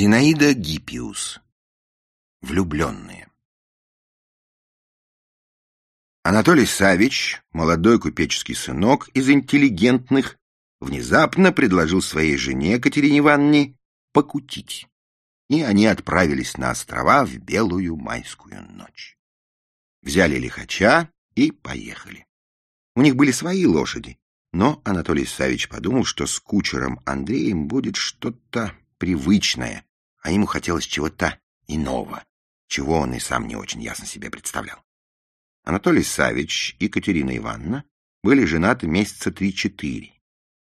Зинаида Гиппиус. Влюбленные. Анатолий Савич, молодой купеческий сынок из интеллигентных, внезапно предложил своей жене Катерине Ивановне покутить, и они отправились на острова в белую майскую ночь. Взяли лихача и поехали. У них были свои лошади, но Анатолий Савич подумал, что с кучером Андреем будет что-то привычное, а ему хотелось чего-то иного, чего он и сам не очень ясно себе представлял. Анатолий Савич и Катерина Ивановна были женаты месяца три-четыре.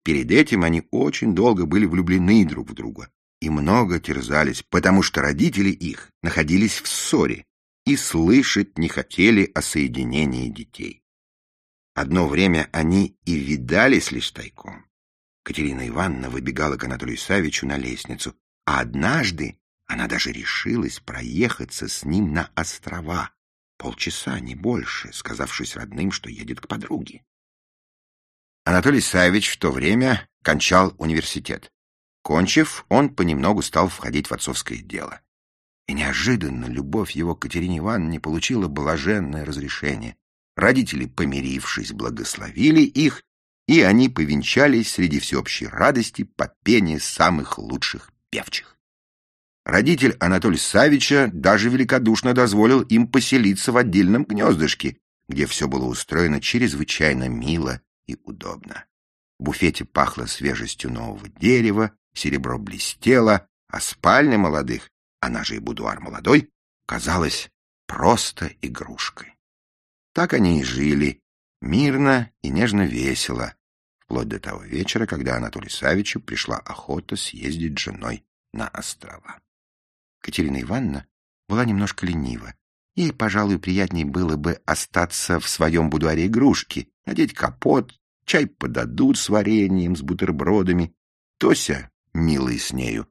Перед этим они очень долго были влюблены друг в друга и много терзались, потому что родители их находились в ссоре и слышать не хотели о соединении детей. Одно время они и видались лишь тайком. Катерина Ивановна выбегала к Анатолию Савичу на лестницу, а однажды она даже решилась проехаться с ним на острова. Полчаса, не больше, сказавшись родным, что едет к подруге. Анатолий Савич в то время кончал университет. Кончив, он понемногу стал входить в отцовское дело. И неожиданно любовь его к Катерине Ивановне получила блаженное разрешение. Родители, помирившись, благословили их и они повенчались среди всеобщей радости под пение самых лучших певчих. Родитель Анатолия Савича даже великодушно дозволил им поселиться в отдельном гнездышке, где все было устроено чрезвычайно мило и удобно. В буфете пахло свежестью нового дерева, серебро блестело, а спальня молодых, она же и будуар молодой, казалась просто игрушкой. Так они и жили, мирно и нежно весело, вплоть до того вечера, когда Анатолию Савичу пришла охота съездить с женой на острова. Катерина Ивановна была немножко ленива. Ей, пожалуй, приятнее было бы остаться в своем будуаре игрушки, надеть капот, чай подадут с вареньем, с бутербродами. Тося, милый с нею.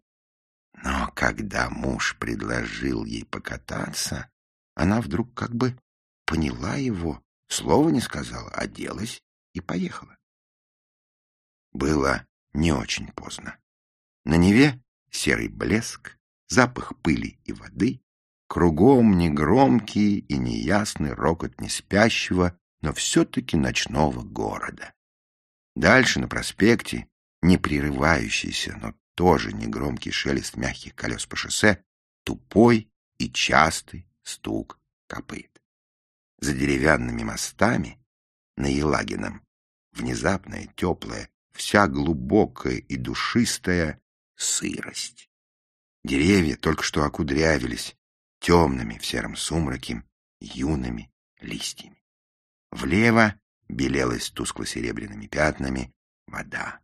Но когда муж предложил ей покататься, она вдруг как бы поняла его, слова не сказала, оделась и поехала. Было не очень поздно. На Неве серый блеск, запах пыли и воды, кругом негромкий и неясный рокот неспящего, но все-таки ночного города. Дальше на проспекте, не прерывающийся, но тоже негромкий шелест мягких колес по шоссе, тупой и частый стук копыт. За деревянными мостами на Елагином внезапная теплая вся глубокая и душистая сырость. Деревья только что окудрявились темными в сером сумраке юными листьями. Влево белелась тускло-серебряными пятнами вода.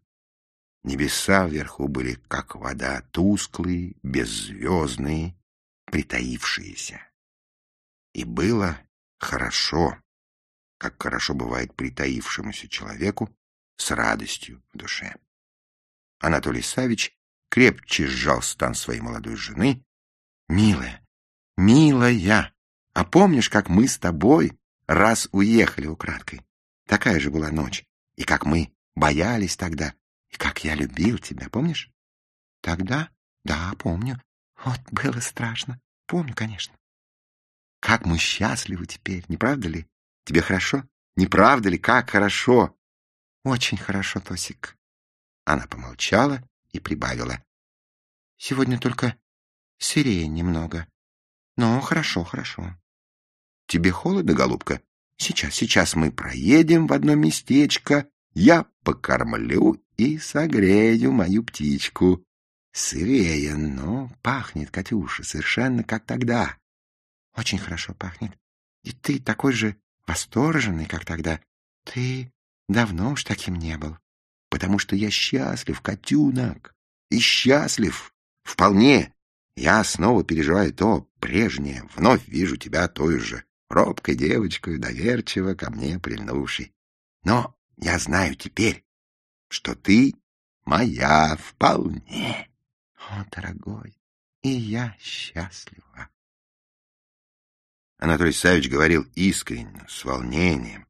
Небеса вверху были, как вода, тусклые, беззвездные, притаившиеся. И было хорошо, как хорошо бывает притаившемуся человеку, с радостью в душе. Анатолий Савич крепче сжал стан своей молодой жены. «Милая, милая, а помнишь, как мы с тобой раз уехали украдкой? Такая же была ночь, и как мы боялись тогда, и как я любил тебя, помнишь?» «Тогда? Да, помню. Вот было страшно. Помню, конечно. Как мы счастливы теперь, не правда ли? Тебе хорошо? Не правда ли, как хорошо? Очень хорошо, Тосик. Она помолчала и прибавила. Сегодня только сырее немного. Но хорошо, хорошо. Тебе холодно, голубка? Сейчас, сейчас мы проедем в одно местечко. Я покормлю и согрею мою птичку. Сырее, но пахнет, Катюша, совершенно как тогда. Очень хорошо пахнет. И ты такой же восторженный, как тогда. Ты Давно уж таким не был. Потому что я счастлив, котенок. И счастлив. Вполне. Я снова переживаю то прежнее. Вновь вижу тебя той же. Робкой девочкой, доверчиво ко мне прильнувшей. Но я знаю теперь, что ты моя вполне. О, дорогой, и я счастлива. Анатолий Савич говорил искренне, с волнением,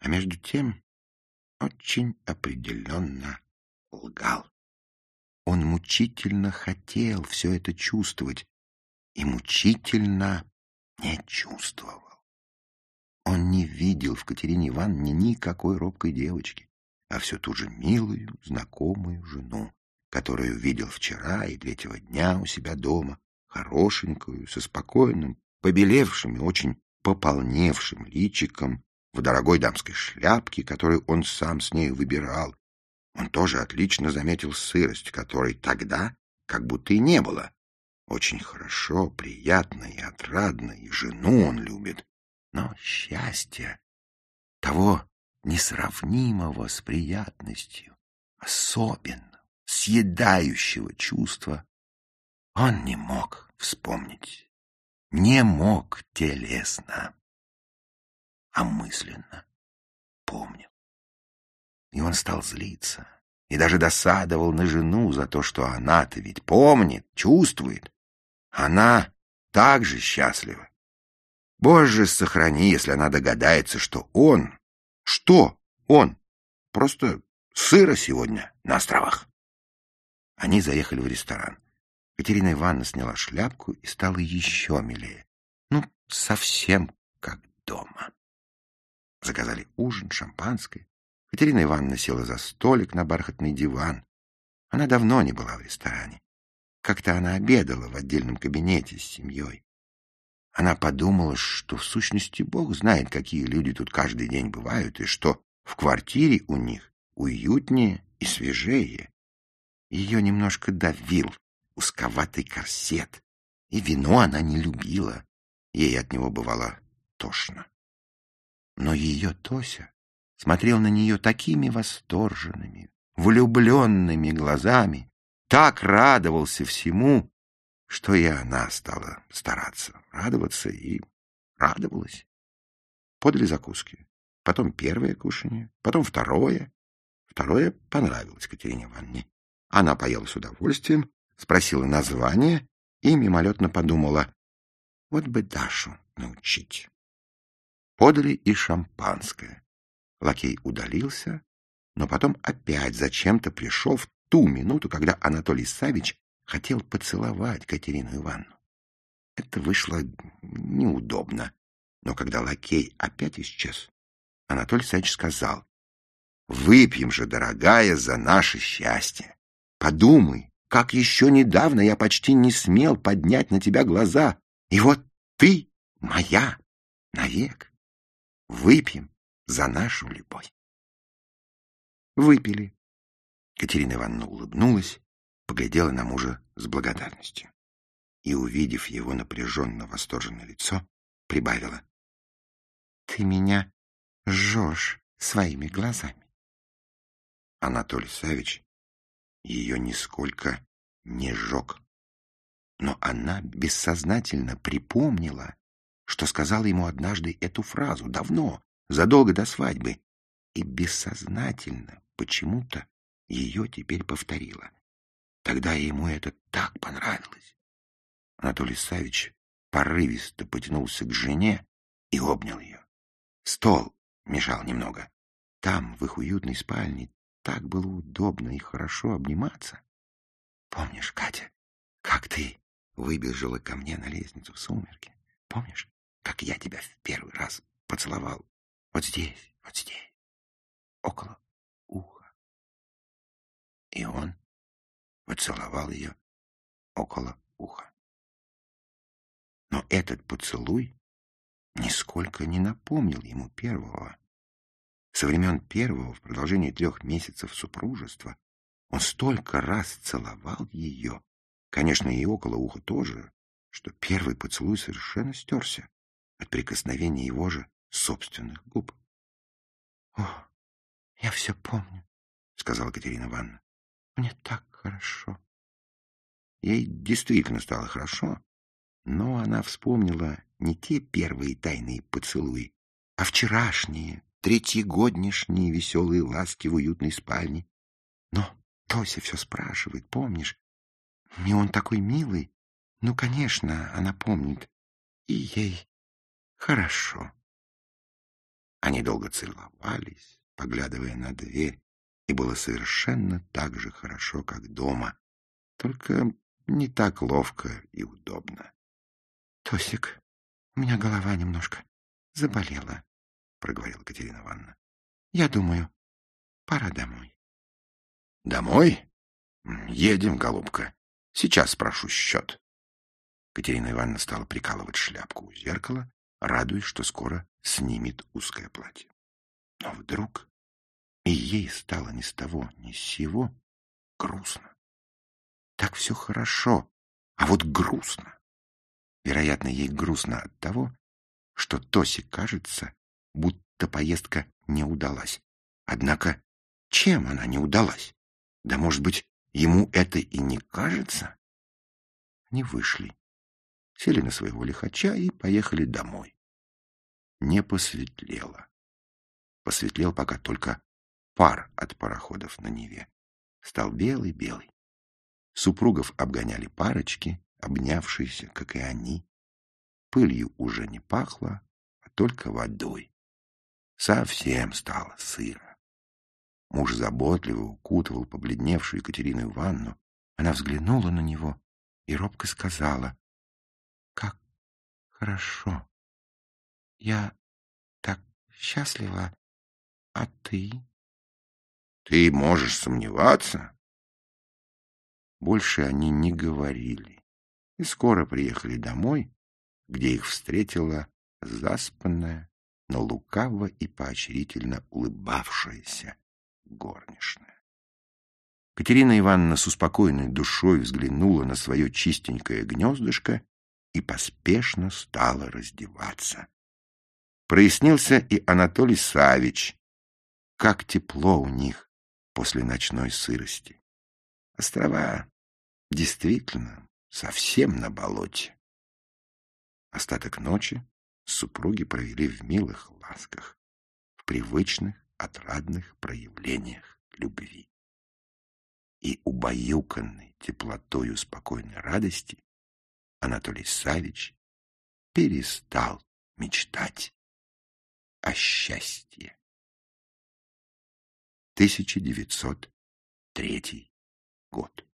а между тем очень определенно лгал. он мучительно хотел все это чувствовать и мучительно не чувствовал. Он не видел в Катерине Ивановне никакой робкой девочки, а всю ту же милую, знакомую жену, которую видел вчера и третьего дня у себя дома, хорошенькую, со спокойным, побелевшим и очень пополневшим личиком, в дорогой дамской шляпке, которую он сам с ней выбирал. Он тоже отлично заметил сырость, которой тогда как будто и не было. Очень хорошо, приятно и отрадно, и жену он любит, но счастье того несравнимого с приятностью, особенно съедающего чувства, он не мог вспомнить, не мог телесно, а мысленно помнил. И он стал злиться и даже досадовал на жену за то, что она-то ведь помнит, чувствует. Она так же счастлива Боже, сохрани, если она догадается, что он... Что он? Просто сыро сегодня на островах. Они заехали в ресторан. Катерина Ивановна сняла шляпку и стала еще милее. Ну, совсем как дома. Заказали ужин, шампанское. Катерина Ивановна села за столик на бархатный диван. Она давно не была в ресторане. Как-то она обедала в отдельном кабинете с семьей. Она подумала, что в сущности Бог знает, какие люди тут каждый день бывают, и что в квартире у них уютнее и свежее. Ее немножко давил узковатый корсет, и вино она не любила, ей от него бывало тошно. Но ее Тося смотрел на нее такими восторженными, влюбленными глазами, так радовался всему, что и она стала стараться, радоваться и радовалась. Подали закуски. Потом первое кушанье, потом второе. Второе понравилось Катерине Ивановне. Она поела с удовольствием, спросила название и мимолетно подумала, вот бы Дашу научить. Подали и шампанское. Лакей удалился, но потом опять зачем-то пришел в ту минуту, когда Анатолий Савич хотел поцеловать Катерину Ивановну. Это вышло неудобно, но когда лакей опять исчез, Анатолий Савич сказал, «Выпьем же, дорогая, за наше счастье. Подумай, как еще недавно я почти не смел поднять на тебя глаза, и вот ты моя навек. Выпьем за нашу любовь». Выпили. Катерина Ивановна улыбнулась, поглядела на мужа с благодарностью и, увидев его напряженно восторженное лицо, прибавила. — Ты меня жжешь своими глазами. Анатолий Савич ее нисколько не сжег. Но она бессознательно припомнила, что сказала ему однажды эту фразу давно, задолго до свадьбы, и бессознательно почему-то ее теперь повторила. Тогда ему это так понравилось. Анатолий Савич порывисто потянулся к жене и обнял ее. Стол мешал немного. Там, в их уютной спальне, так было удобно и хорошо обниматься. Помнишь, Катя, как ты выбежала ко мне на лестницу в сумерки? Помнишь, как я тебя в первый раз поцеловал? Вот здесь, вот здесь, около уха. И он поцеловал ее около уха. Но этот поцелуй нисколько не напомнил ему первого. Со времен первого, в продолжении трех месяцев супружества, он столько раз целовал ее, конечно, и около уха тоже, что первый поцелуй совершенно стерся от прикосновения его же собственных губ. — О, я все помню, — сказала Катерина Ивановна. — Мне так хорошо. Ей действительно стало хорошо, но она вспомнила не те первые тайные поцелуи, а вчерашние, третьегоднишние веселые ласки в уютной спальне. Но Тося все спрашивает, помнишь? И он такой милый. Ну, конечно, она помнит. И ей хорошо. Они долго целовались, поглядывая на дверь, и было совершенно так же хорошо, как дома, только не так ловко и удобно. — Тосик, у меня голова немножко заболела, — проговорила Катерина Ивановна. — Я думаю, пора домой. — Домой? Едем, голубка. Сейчас спрошу счет. Катерина Ивановна стала прикалывать шляпку у зеркала, радуясь, что скоро снимет узкое платье. Но вдруг и ей стало ни с того, ни с сего грустно. Так все хорошо, а вот грустно. Вероятно, ей грустно от того, что Тосе кажется, будто поездка не удалась. Однако чем она не удалась? Да, может быть, ему это и не кажется? Они вышли, сели на своего лихача и поехали домой. Не посветлело. Посветлел пока только пар от пароходов на Неве. Стал белый-белый. Супругов обгоняли парочки, обнявшиеся, как и они. Пылью уже не пахло, а только водой. Совсем стало сыро. Муж заботливо укутывал побледневшую Екатерину Ивановну. Она взглянула на него и робко сказала, «Как хорошо! Я так счастлива, а ты?» «Ты можешь сомневаться?» Больше они не говорили и скоро приехали домой, где их встретила заспанная, но лукаво и поощрительно улыбавшаяся горничная. Катерина Ивановна с успокоенной душой взглянула на свое чистенькое гнездышко и поспешно стала раздеваться. Прояснился и Анатолий Савич. Как тепло у них после ночной сырости. Острова действительно совсем на болоте. Остаток ночи супруги провели в милых ласках, в привычных, отрадных проявлениях любви. И убаюканный теплотою спокойной радости Анатолий Савич перестал мечтать о счастье. 1903 год.